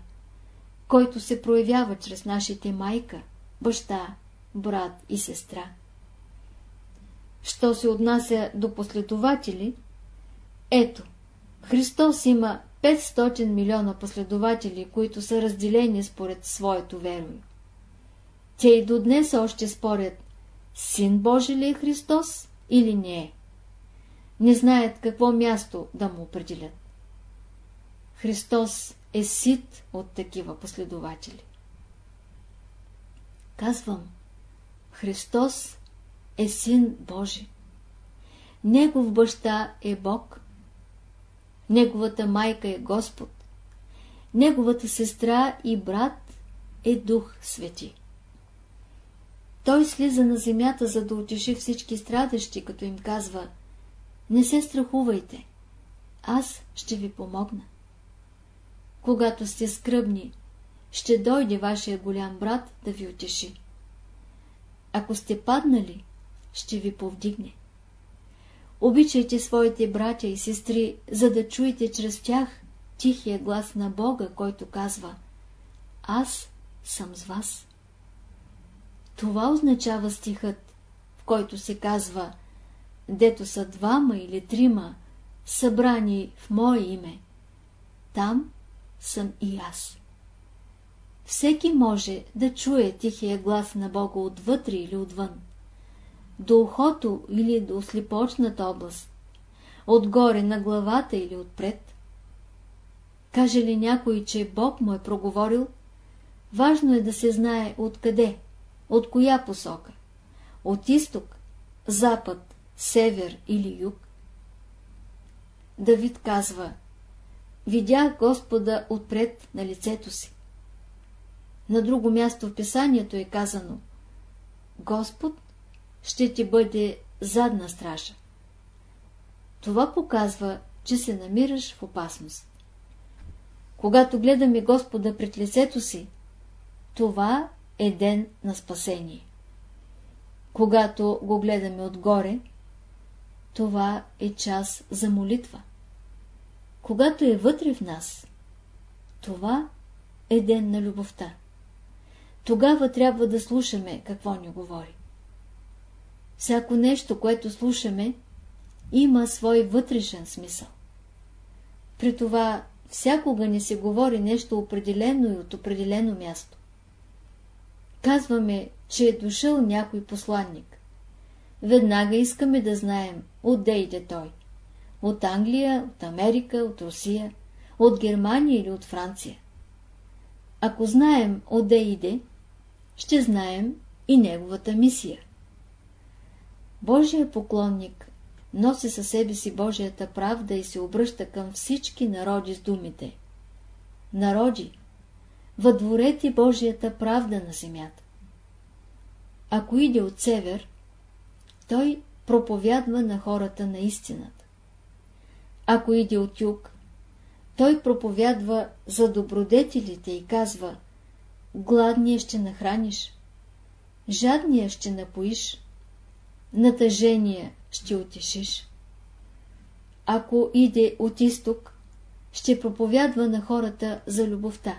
който се проявява чрез нашите майка, баща, брат и сестра. Що се отнася до последователи, ето, Христос има 500 милиона последователи, които са разделени според своето верою. Те и до днес още спорят, Син Божи ли е Христос или не е. Не знаят какво място да му определят. Христос е сит от такива последователи. Казвам, Христос е Син Божи. Негов баща е Бог. Неговата майка е Господ. Неговата сестра и брат е Дух Свети. Той слиза на земята, за да утеши всички страдащи, като им казва Не се страхувайте, аз ще ви помогна. Когато сте скръбни, ще дойде вашия голям брат да ви утеши. Ако сте паднали, ще ви повдигне. Обичайте своите братя и сестри, за да чуете чрез тях тихия глас на Бога, който казва Аз съм с вас. Това означава стихът, в който се казва Дето са двама или трима, събрани в мое име, там съм и аз. Всеки може да чуе тихия глас на Бога отвътре или отвън, до ухото или до слепочната област, отгоре на главата или отпред. Каже ли някой, че Бог му е проговорил, важно е да се знае откъде, от коя посока, от изток, запад, север или юг. Давид казва, видях Господа отпред на лицето си. На друго място в писанието е казано Господ ще ти бъде задна стража. Това показва, че се намираш в опасност. Когато гледаме Господа пред лицето си, това е ден на спасение. Когато го гледаме отгоре, това е час за молитва. Когато е вътре в нас, това е ден на любовта тогава трябва да слушаме какво ни говори. всяко нещо, което слушаме, има свой вътрешен смисъл. При това всякога не се говори нещо определено и от определено място. Казваме, че е дошъл някой посланник. Веднага искаме да знаем, отде иде той. От Англия, от Америка, от Русия, от Германия или от Франция. Ако знаем отде иде, ще знаем и неговата мисия. Божия поклонник носи със себе си Божията правда и се обръща към всички народи с думите. Народи, въдворете Божията правда на земята. Ако иде от север, той проповядва на хората на истината. Ако иде от юг, той проповядва за добродетелите и казва Гладния ще нахраниш, жадния ще напоиш, натъжения ще утешиш. Ако иде от изток, ще проповядва на хората за любовта.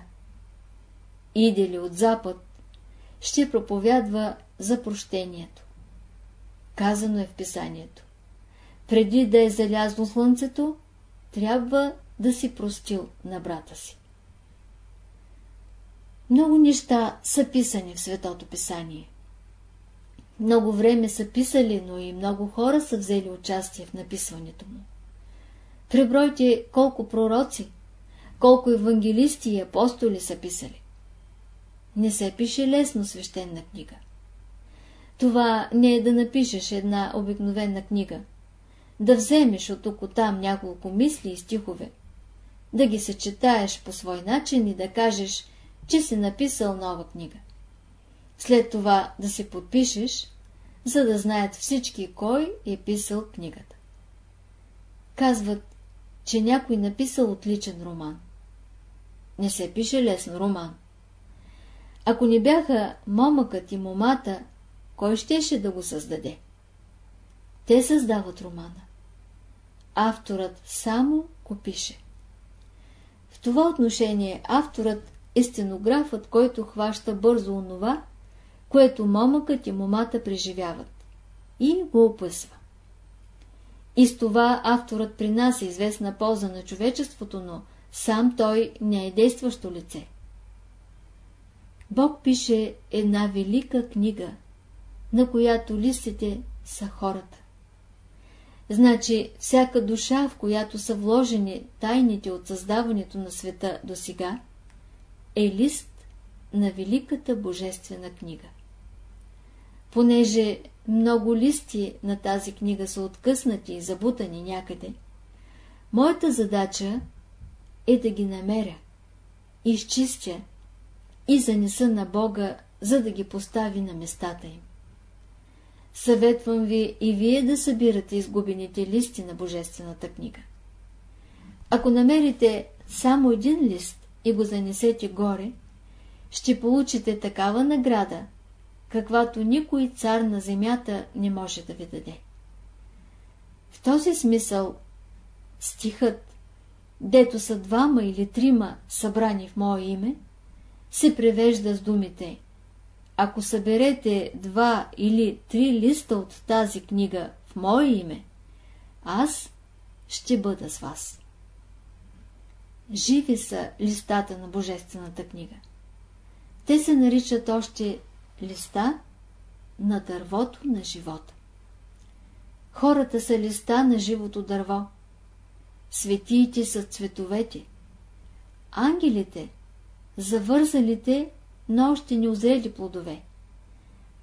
Иде ли от запад, ще проповядва за прощението. Казано е в писанието. Преди да е залязло слънцето, трябва да си простил на брата си. Много неща са писани в Светото Писание. Много време са писали, но и много хора са взели участие в написването му. Пребройте колко пророци, колко евангелисти и апостоли са писали. Не се пише лесно свещена книга. Това не е да напишеш една обикновена книга, да вземеш от тук там няколко мисли и стихове, да ги съчетаеш по свой начин и да кажеш, че си написал нова книга. След това да се подпишеш, за да знаят всички кой е писал книгата. Казват, че някой написал отличен роман. Не се пише лесно роман. Ако не бяха момъкът и момата, кой щеше да го създаде? Те създават романа. Авторът само го пише. В това отношение авторът е стенографът, който хваща бързо онова, което момъкът и момата преживяват и го опъсва. И с това авторът принася известна полза на човечеството, но сам той не е действащо лице. Бог пише една велика книга, на която листите са хората. Значи всяка душа, в която са вложени тайните от създаването на света до сега, е лист на великата божествена книга. Понеже много листи на тази книга са откъснати и забутани някъде, моята задача е да ги намеря, изчистя и занеса на Бога, за да ги постави на местата им. Съветвам ви и вие да събирате изгубените листи на Божествената книга. Ако намерите само един лист и го занесете горе, ще получите такава награда, каквато никой цар на земята не може да ви даде. В този смисъл стихът, дето са двама или трима събрани в мое име, се превежда с думите Ако съберете два или три листа от тази книга в мое име, аз ще бъда с вас. Живи са листата на Божествената книга. Те се наричат още листа на дървото на живота. Хората са листа на живото дърво. Светиите са цветовете. Ангелите завързалите, но още не озрели плодове.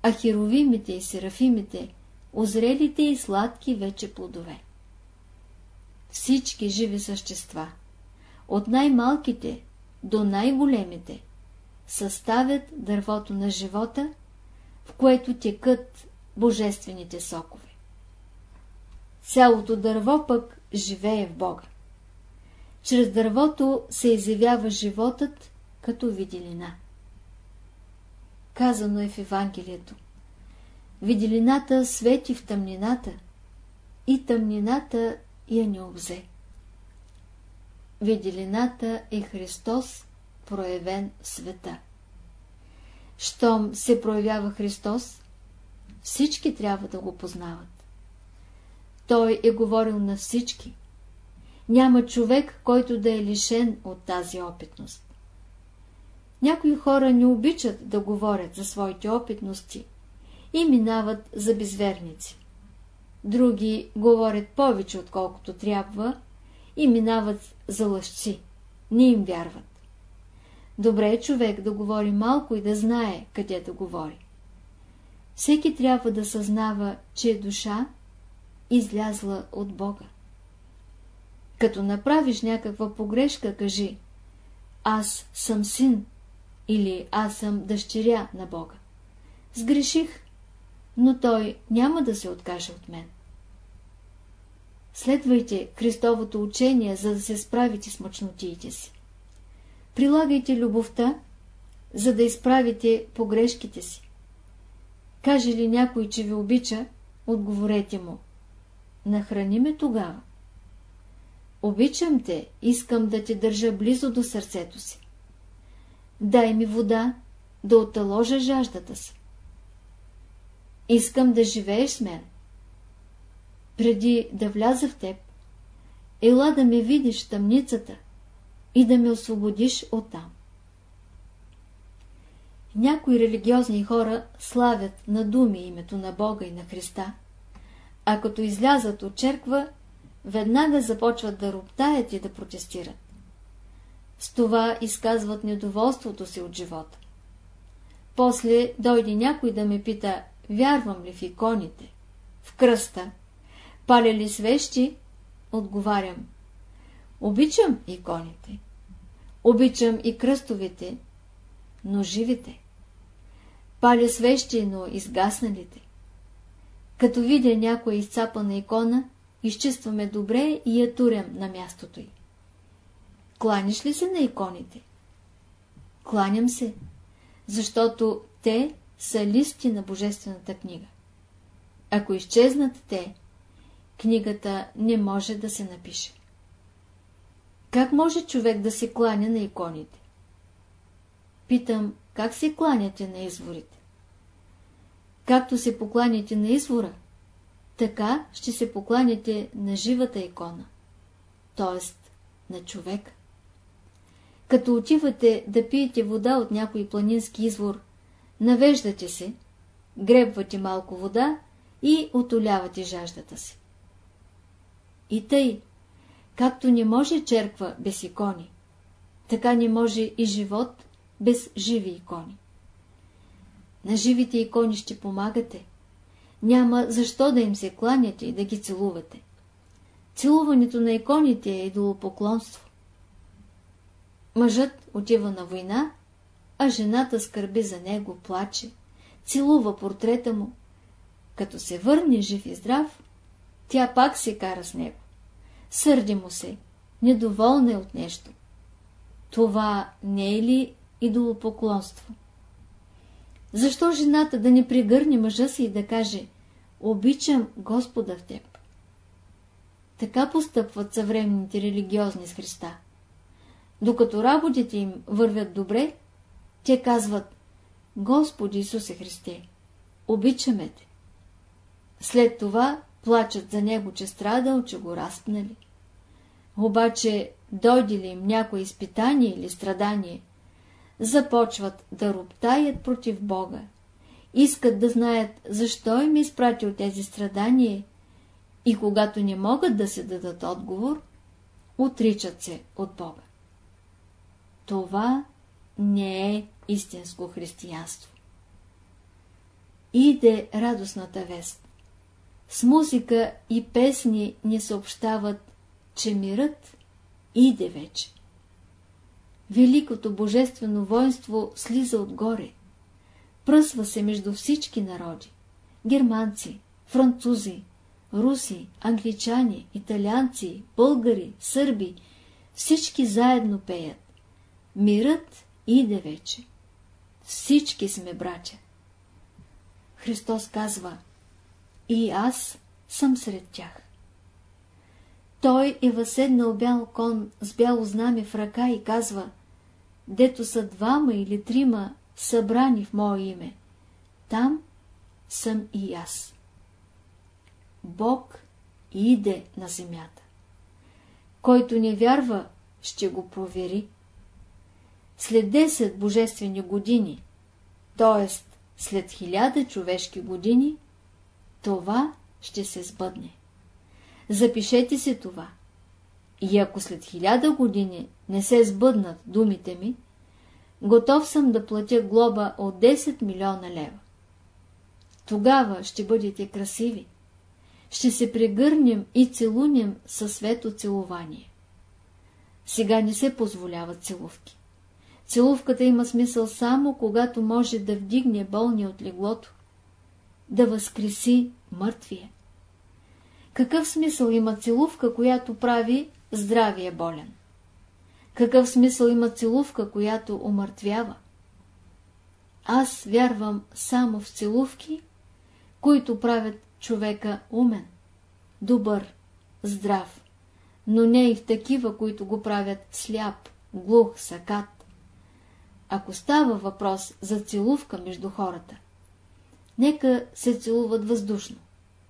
А херовимите и серафимите, озрелите и сладки вече плодове. Всички живи същества, от най-малките до най-големите, съставят дървото на живота, в което текат божествените сокове. Цялото дърво пък живее в Бога. Чрез дървото се изявява животът като виделина. Казано е в Евангелието. Виделината свети в тъмнината и тъмнината я не обзе. Виделината е Христос, проявен в света. Щом се проявява Христос, всички трябва да го познават. Той е говорил на всички. Няма човек, който да е лишен от тази опитност. Някои хора не обичат да говорят за своите опитности и минават за безверници. Други говорят повече, отколкото трябва и минават за лъжци. Не им вярват. Добре е човек да говори малко и да знае къде да говори. Всеки трябва да съзнава, че е душа, излязла от Бога. Като направиш някаква погрешка, кажи Аз съм син или Аз съм дъщеря на Бога. Сгреших, но Той няма да се откаже от мен. Следвайте Христовото учение, за да се справите с мъчнотиите си. Прилагайте любовта, за да изправите погрешките си. Каже ли някой, че ви обича, отговорете му. Нахрани ме тогава. Обичам те, искам да те държа близо до сърцето си. Дай ми вода, да оталожа жаждата си. Искам да живееш с мен. Преди да вляза в теб, ела да ме видиш тъмницата и да ме освободиш оттам. Някои религиозни хора славят на думи името на Бога и на Христа, а като излязат от черква, веднага започват да роптаят и да протестират. С това изказват недоволството си от живота. После дойде някой да ме пита, вярвам ли в иконите, в кръста, паля ли свещи, отговарям. Обичам иконите, обичам и кръстовите, но живите. Паля свещи, но изгасналите. Като видя някоя изцапана икона, изчистваме добре и я турям на мястото й. Кланяш ли се на иконите? Кланям се, защото те са листи на Божествената книга. Ако изчезнат те, книгата не може да се напише. Как може човек да се кланя на иконите? Питам, как се кланяте на изворите? Както се покланяте на извора, така ще се покланяте на живата икона, т.е. на човека. Като отивате да пиете вода от някой планински извор, навеждате се, гребвате малко вода и отолявате жаждата си. И тъй, както не може черква без икони, така не може и живот без живи икони. На живите икони ще помагате. Няма защо да им се кланяте и да ги целувате. Целуването на иконите е идолопоклонство. Мъжът отива на война, а жената скърби за него, плаче, целува портрета му. Като се върне жив и здрав, тя пак се кара с него. Сърди му се, недоволна е от нещо. Това не е ли идолопоклонство? Защо жената да не пригърне мъжа си и да каже «Обичам Господа в теб»? Така постъпват съвременните религиозни с Христа. Докато работите им вървят добре, те казват Господи Исусе Христе, обичаме те. След това плачат за него, че страдал, че го разпнали. Обаче, дойде ли им някое изпитание или страдание, започват да роптаят против Бога, искат да знаят защо им е изпратил тези страдания и когато не могат да се дадат отговор, отричат се от Бога. Това не е истинско християнство. Иде радостната вест. С музика и песни ни съобщават, че мирът иде вече. Великото божествено воинство слиза отгоре. Пръсва се между всички народи. Германци, французи, руси, англичани, италианци, българи, сърби, всички заедно пеят. Мирът иде вече. Всички сме братя. Христос казва, и аз съм сред тях. Той е възседнал бял кон с бяло знаме в ръка и казва, дето са двама или трима събрани в мое име, там съм и аз. Бог иде на земята. Който не вярва, ще го провери. След 10 божествени години, т.е. след хиляда човешки години, това ще се сбъдне. Запишете се това. И ако след хиляда години не се сбъднат думите ми, готов съм да платя глоба от 10 милиона лева. Тогава ще бъдете красиви. Ще се прегърнем и целунем със свето целувание. Сега не се позволяват целувки. Целувката има смисъл само, когато може да вдигне болния от леглото, да възкреси мъртвия. Какъв смисъл има целувка, която прави здравия болен? Какъв смисъл има целувка, която умъртвява? Аз вярвам само в целувки, които правят човека умен, добър, здрав, но не и в такива, които го правят сляп, глух, сакат. Ако става въпрос за целувка между хората, нека се целуват въздушно,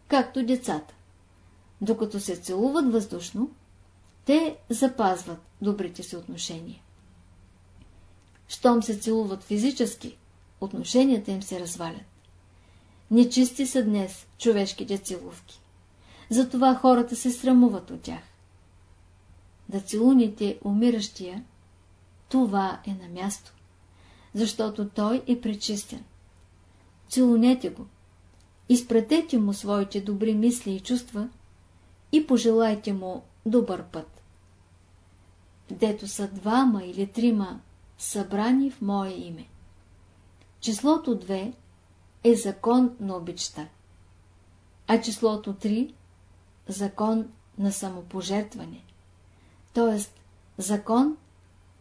както децата. Докато се целуват въздушно, те запазват добрите си отношения. Щом се целуват физически, отношенията им се развалят. Нечисти са днес човешките целувки. Затова хората се срамуват от тях. Да целуните умиращия, това е на място, защото той е пречистен. Целунете го, изпратете му своите добри мисли и чувства и пожелайте му добър път. Дето са двама или трима събрани в мое име. Числото 2 е закон на обичта, а числото 3 – закон на самопожертване, т.е. закон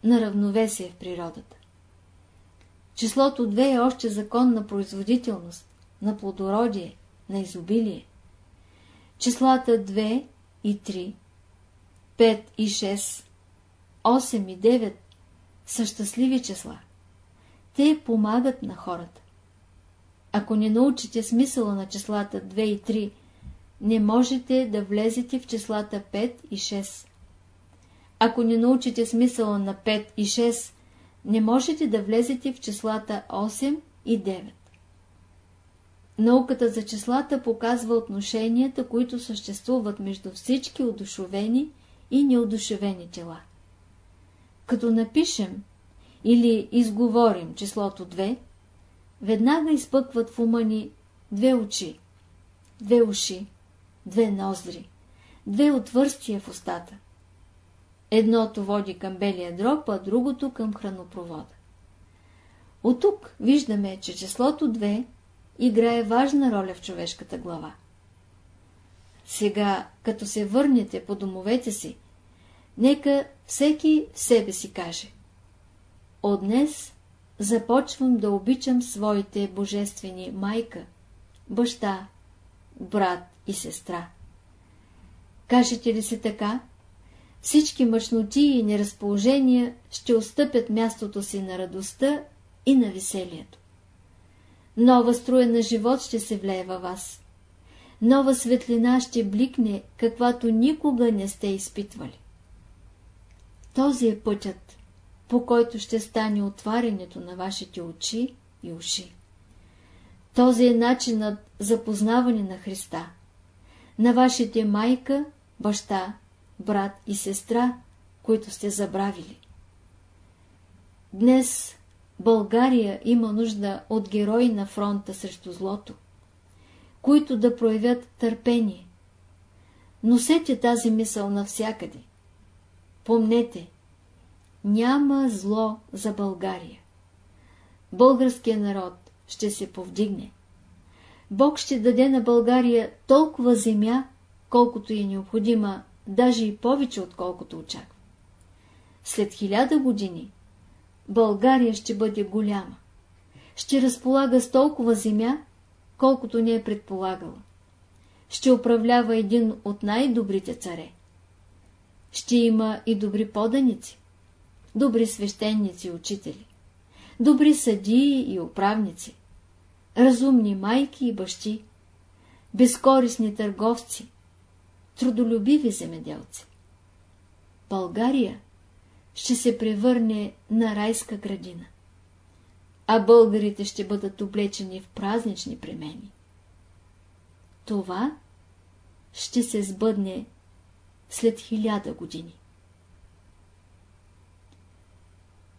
на равновесие в природата. Числото 2 е още закон на производителност, на плодородие, на изобилие. Числата 2 и 3, 5 и 6, 8 и 9 са щастливи числа. Те помагат на хората. Ако не научите смисъла на числата 2 и 3, не можете да влезете в числата 5 и 6. Ако не научите смисъла на 5 и 6, не можете да влезете в числата 8 и 9. Науката за числата показва отношенията, които съществуват между всички одушевени и неодушевени тела. Като напишем или изговорим числото 2, веднага изпъкват в ума ни две очи, две уши, две ноздри, две отвърстия в устата. Едното води към белия дроб, а другото към хранопровода. От тук виждаме, че числото 2 играе важна роля в човешката глава. Сега, като се върнете по домовете си, нека всеки себе си каже. От днес започвам да обичам своите божествени майка, баща, брат и сестра. Кажете ли се така, всички мъчноти и неразположения ще отстъпят мястото си на радостта и на веселието. Нова струя на живот ще се влее във вас. Нова светлина ще бликне, каквато никога не сте изпитвали. Този е пътят, по който ще стане отварянето на вашите очи и уши. Този е начинът за познаване на Христа, на вашите майка, баща, брат и сестра, които сте забравили. Днес България има нужда от герои на фронта срещу злото, които да проявят търпение. Носете тази мисъл навсякъде. Помнете, няма зло за България. Българският народ ще се повдигне. Бог ще даде на България толкова земя, колкото е необходима, даже и повече, отколкото очаква. След хиляда години България ще бъде голяма. Ще разполага с толкова земя, колкото не е предполагала. Ще управлява един от най-добрите царе. Ще има и добри поданици, добри свещеници и учители, добри съдии и управници, разумни майки и бащи, безкорисни търговци, трудолюбиви земеделци. България ще се превърне на райска градина, а българите ще бъдат облечени в празнични премени. Това ще се сбъдне след хиляда години.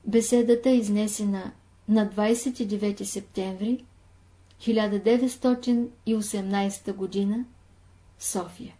Беседата е изнесена на 29 септември 1918 г. София